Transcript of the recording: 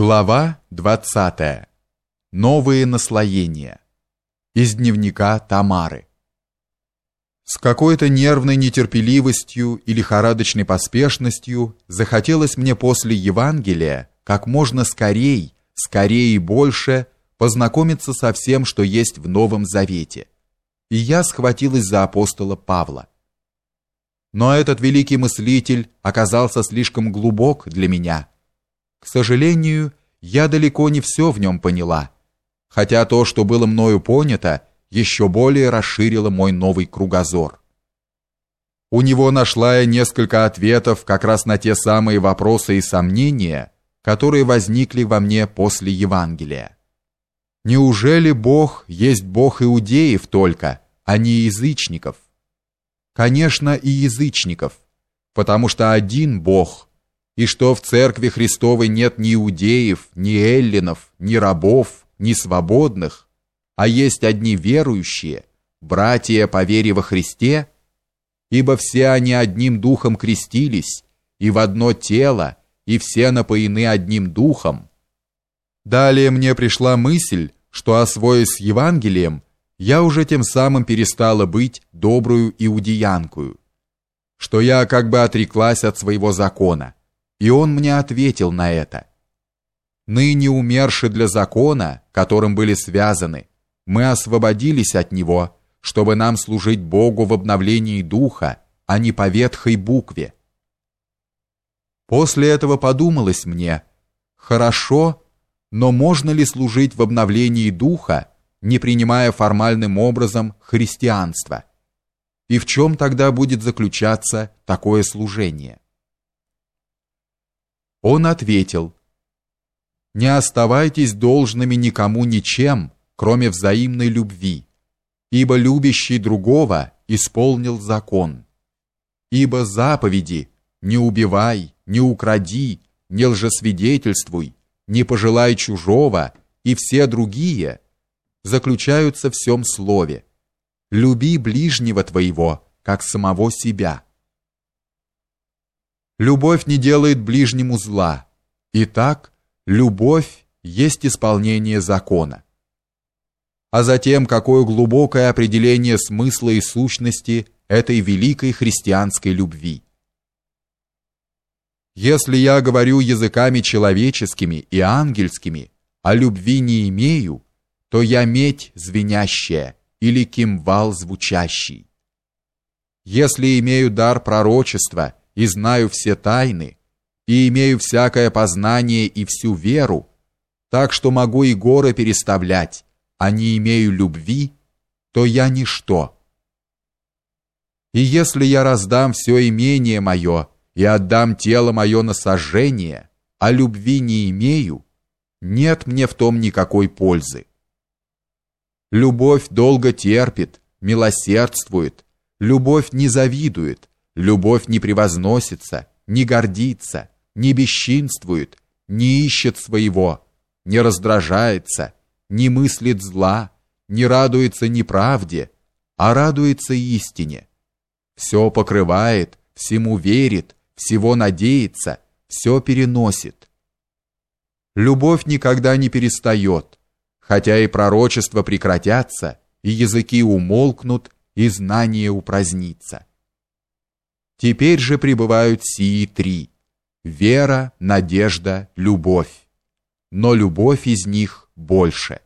Глава 20. Новые наслоения. Из дневника Тамары. С какой-то нервной нетерпеливостью и лихорадочной поспешностью захотелось мне после Евангелия как можно скорей, скорее и больше познакомиться со всем, что есть в Новом Завете. И я схватилась за апостола Павла. Но этот великий мыслитель оказался слишком глубок для меня – к сожалению, я далеко не все в нем поняла, хотя то, что было мною понято, еще более расширило мой новый кругозор. У него нашла я несколько ответов как раз на те самые вопросы и сомнения, которые возникли во мне после Евангелия. Неужели Бог есть Бог иудеев только, а не язычников? Конечно, и язычников, потому что один Бог – и что в церкви Христовой нет ни иудеев, ни эллинов, ни рабов, ни свободных, а есть одни верующие, братья по вере во Христе, ибо все они одним духом крестились, и в одно тело, и все напоены одним духом. Далее мне пришла мысль, что освоясь с Евангелием, я уже тем самым перестала быть добрую иудеянкою, что я как бы отреклась от своего закона. И он мне ответил на это. Ныне умерши для закона, которым были связаны, мы освободились от него, чтобы нам служить Богу в обновлении духа, а не по ветхой букве. После этого подумалось мне, хорошо, но можно ли служить в обновлении духа, не принимая формальным образом христианство? И в чем тогда будет заключаться такое служение? Он ответил, «Не оставайтесь должными никому ничем, кроме взаимной любви, ибо любящий другого исполнил закон. Ибо заповеди «не убивай», «не укради», «не лжесвидетельствуй», «не пожелай чужого» и все другие заключаются в всем слове «люби ближнего твоего, как самого себя». Любовь не делает ближнему зла. Итак, любовь есть исполнение закона. А затем, какое глубокое определение смысла и сущности этой великой христианской любви. Если я говорю языками человеческими и ангельскими, а любви не имею, то я медь звенящая или кимвал звучащий. Если имею дар пророчества и знаю все тайны, и имею всякое познание и всю веру, так что могу и горы переставлять, а не имею любви, то я ничто. И если я раздам все имение мое и отдам тело мое на сожжение, а любви не имею, нет мне в том никакой пользы. Любовь долго терпит, милосердствует, любовь не завидует, Любовь не превозносится, не гордится, не бесчинствует, не ищет своего, не раздражается, не мыслит зла, не радуется неправде, а радуется истине. Все покрывает, всему верит, всего надеется, все переносит. Любовь никогда не перестает, хотя и пророчества прекратятся, и языки умолкнут, и знание упразднится. Теперь же пребывают сии три: вера, надежда, любовь. Но любовь из них больше.